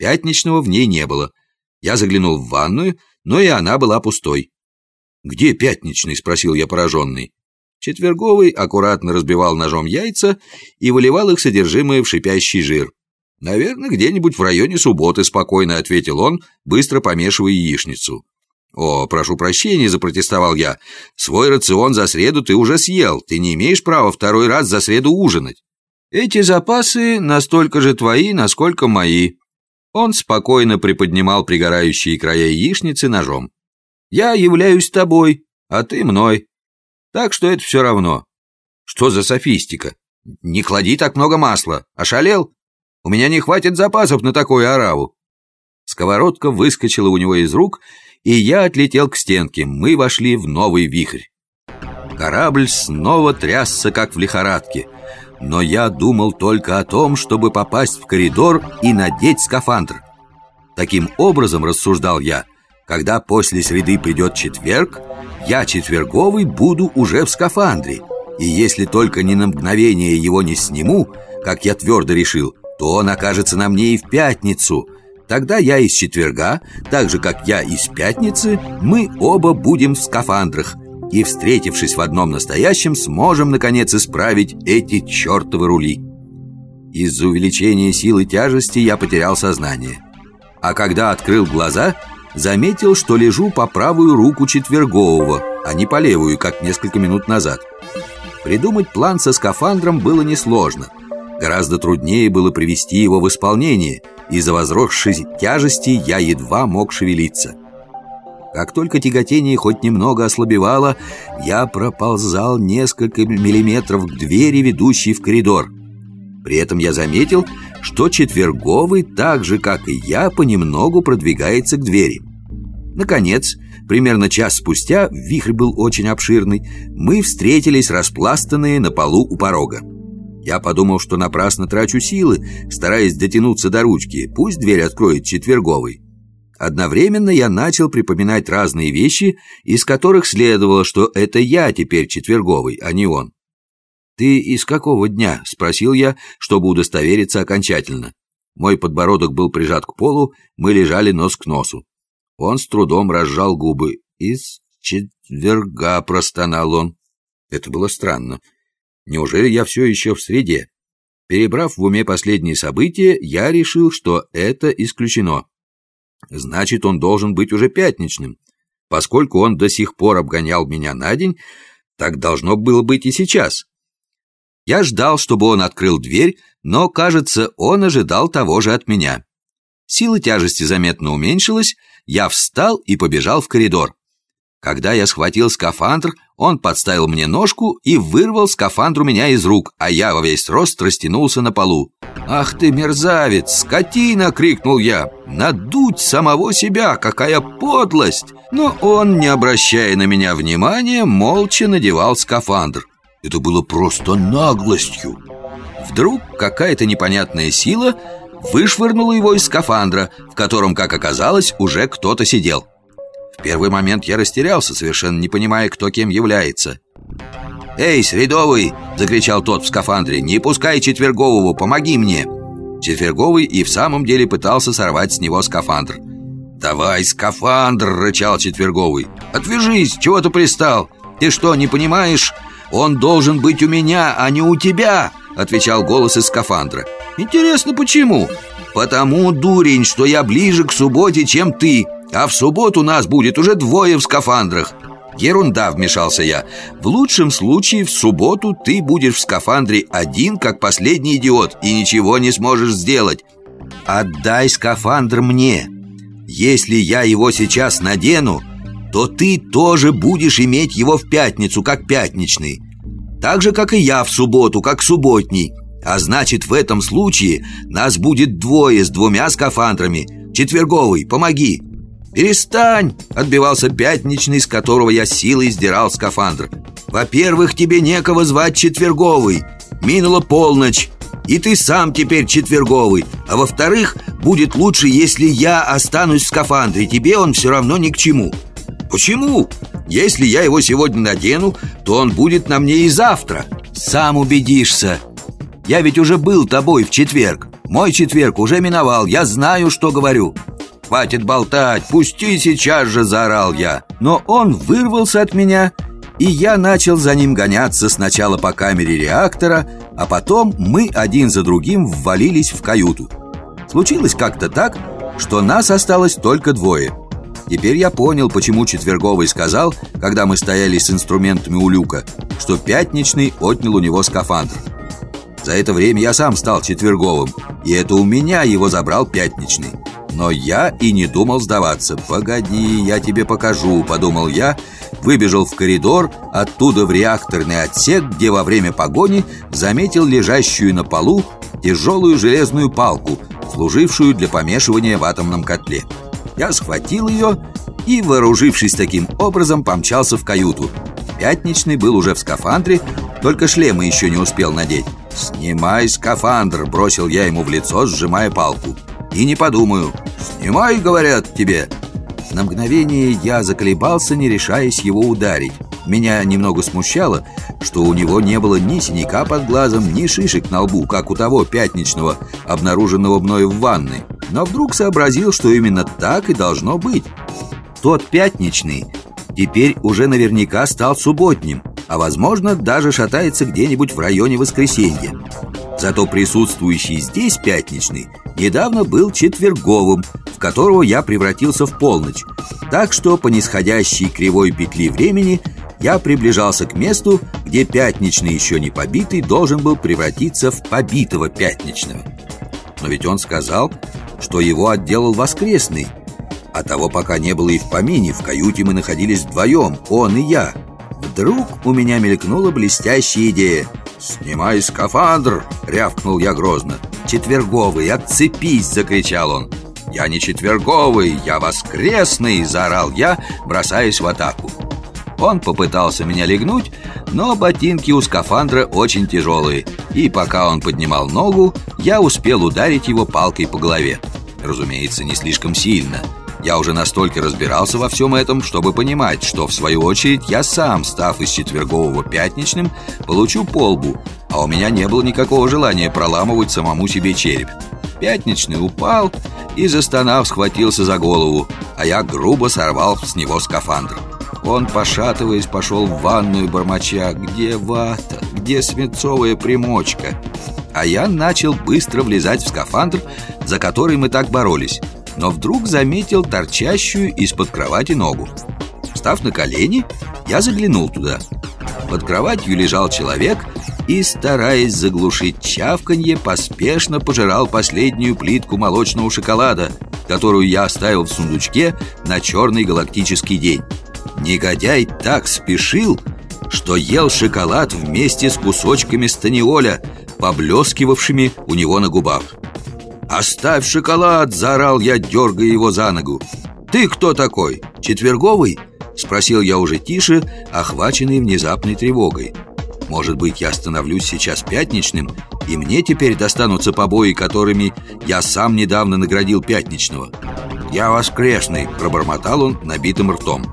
Пятничного в ней не было. Я заглянул в ванную, но и она была пустой. «Где пятничный?» — спросил я пораженный. Четверговый аккуратно разбивал ножом яйца и выливал их содержимое в шипящий жир. «Наверное, где-нибудь в районе субботы», — спокойно ответил он, быстро помешивая яичницу. «О, прошу прощения», — запротестовал я. «Свой рацион за среду ты уже съел. Ты не имеешь права второй раз за среду ужинать». «Эти запасы настолько же твои, насколько мои». Он спокойно приподнимал пригорающие края яичницы ножом. «Я являюсь тобой, а ты мной. Так что это все равно». «Что за софистика? Не клади так много масла. Ошалел? У меня не хватит запасов на такую ораву». Сковородка выскочила у него из рук, и я отлетел к стенке. Мы вошли в новый вихрь. Корабль снова трясся, как в лихорадке. Но я думал только о том, чтобы попасть в коридор и надеть скафандр. Таким образом, рассуждал я, когда после среды придет четверг, я четверговый буду уже в скафандре. И если только ни на мгновение его не сниму, как я твердо решил, то он окажется на мне и в пятницу – Тогда я из четверга, так же, как я из пятницы, мы оба будем в скафандрах и, встретившись в одном настоящем, сможем, наконец, исправить эти чертовы рули. Из-за увеличения силы тяжести я потерял сознание. А когда открыл глаза, заметил, что лежу по правую руку четвергового, а не по левую, как несколько минут назад. Придумать план со скафандром было несложно – Гораздо труднее было привести его в исполнение. Из-за возросшей тяжести я едва мог шевелиться. Как только тяготение хоть немного ослабевало, я проползал несколько миллиметров к двери, ведущей в коридор. При этом я заметил, что четверговый, так же, как и я, понемногу продвигается к двери. Наконец, примерно час спустя, вихрь был очень обширный, мы встретились распластанные на полу у порога. Я подумал, что напрасно трачу силы, стараясь дотянуться до ручки. Пусть дверь откроет четверговый. Одновременно я начал припоминать разные вещи, из которых следовало, что это я теперь четверговый, а не он. «Ты из какого дня?» — спросил я, чтобы удостовериться окончательно. Мой подбородок был прижат к полу, мы лежали нос к носу. Он с трудом разжал губы. «Из четверга», — простонал он. Это было странно. Неужели я все еще в среде? Перебрав в уме последние события, я решил, что это исключено. Значит, он должен быть уже пятничным. Поскольку он до сих пор обгонял меня на день, так должно было быть и сейчас. Я ждал, чтобы он открыл дверь, но, кажется, он ожидал того же от меня. Сила тяжести заметно уменьшилась, я встал и побежал в коридор. Когда я схватил скафандр, он подставил мне ножку и вырвал скафандр у меня из рук, а я во весь рост растянулся на полу. «Ах ты, мерзавец! Скотина!» — крикнул я. «Надуть самого себя! Какая подлость!» Но он, не обращая на меня внимания, молча надевал скафандр. Это было просто наглостью. Вдруг какая-то непонятная сила вышвырнула его из скафандра, в котором, как оказалось, уже кто-то сидел. Первый момент я растерялся, совершенно не понимая, кто кем является. «Эй, Средовый!» – закричал тот в скафандре. «Не пускай Четвергового, помоги мне!» Четверговый и в самом деле пытался сорвать с него скафандр. «Давай скафандр!» – рычал Четверговый. «Отвяжись! Чего ты пристал? Ты что, не понимаешь? Он должен быть у меня, а не у тебя!» – отвечал голос из скафандра. «Интересно, почему?» «Потому, дурень, что я ближе к субботе, чем ты!» А в субботу нас будет уже двое в скафандрах. Ерунда, вмешался я. В лучшем случае в субботу ты будешь в скафандре один, как последний идиот И ничего не сможешь сделать. Отдай скафандр мне. Если я его сейчас надену То ты тоже будешь иметь его в пятницу, как пятничный. Так же, как и я в субботу, как субботний. А значит, в этом случае нас будет двое с двумя скафандрами. Четверговый, помоги «Перестань!» — отбивался пятничный, с которого я силой сдирал скафандр. «Во-первых, тебе некого звать четверговый. Минула полночь, и ты сам теперь четверговый. А во-вторых, будет лучше, если я останусь в скафандре. Тебе он все равно ни к чему». «Почему? Если я его сегодня надену, то он будет на мне и завтра». «Сам убедишься. Я ведь уже был тобой в четверг. Мой четверг уже миновал, я знаю, что говорю Хватит болтать, пусти сейчас же, заорал я Но он вырвался от меня и я начал за ним гоняться сначала по камере реактора, а потом мы один за другим ввалились в каюту. Случилось как-то так, что нас осталось только двое. Теперь я понял, почему Четверговый сказал, когда мы стояли с инструментами у люка, что Пятничный отнял у него скафандр. За это время я сам стал Четверговым, и это у меня его забрал Пятничный. Но я и не думал сдаваться. «Погоди, я тебе покажу», — подумал я, выбежал в коридор, оттуда в реакторный отсек, где во время погони заметил лежащую на полу тяжелую железную палку, служившую для помешивания в атомном котле. Я схватил ее и, вооружившись таким образом, помчался в каюту. Пятничный был уже в скафандре, только шлема еще не успел надеть. «Снимай скафандр!» – бросил я ему в лицо, сжимая палку. «И не подумаю. Снимай, говорят тебе!» На мгновение я заколебался, не решаясь его ударить. Меня немного смущало, что у него не было ни синяка под глазом, ни шишек на лбу, как у того пятничного, обнаруженного мною в ванной. Но вдруг сообразил, что именно так и должно быть. Тот пятничный теперь уже наверняка стал субботним, а возможно даже шатается где-нибудь в районе воскресенья. Зато присутствующий здесь пятничный недавно был четверговым, в которого я превратился в полночь. Так что по нисходящей кривой петли времени я приближался к месту, где пятничный еще не побитый должен был превратиться в побитого пятничного. Но ведь он сказал, что его отделал воскресный, а того пока не было и в помине, в каюте мы находились вдвоем, он и я. Вдруг у меня мелькнула блестящая идея. «Снимай скафандр!» — рявкнул я грозно. «Четверговый, отцепись!» — закричал он. «Я не четверговый, я воскресный!» — заорал я, бросаясь в атаку. Он попытался меня легнуть, но ботинки у скафандра очень тяжелые, и пока он поднимал ногу, я успел ударить его палкой по голове. Разумеется, не слишком сильно. Я уже настолько разбирался во всем этом, чтобы понимать, что, в свою очередь, я сам, став из четвергового пятничным, получу полбу, а у меня не было никакого желания проламывать самому себе череп. Пятничный упал и, застонав, схватился за голову, а я грубо сорвал с него скафандр. Он, пошатываясь, пошел в ванную бормоча «Где вата? Где свинцовая примочка?» А я начал быстро влезать в скафандр, за который мы так боролись но вдруг заметил торчащую из-под кровати ногу. Встав на колени, я заглянул туда. Под кроватью лежал человек и, стараясь заглушить чавканье, поспешно пожирал последнюю плитку молочного шоколада, которую я оставил в сундучке на черный галактический день. Негодяй так спешил, что ел шоколад вместе с кусочками станиоля, поблескивавшими у него на губах. «Оставь шоколад!» – заорал я, дергая его за ногу. «Ты кто такой? Четверговый?» – спросил я уже тише, охваченный внезапной тревогой. «Может быть, я становлюсь сейчас пятничным, и мне теперь достанутся побои, которыми я сам недавно наградил пятничного?» «Я воскресный!» – пробормотал он набитым ртом.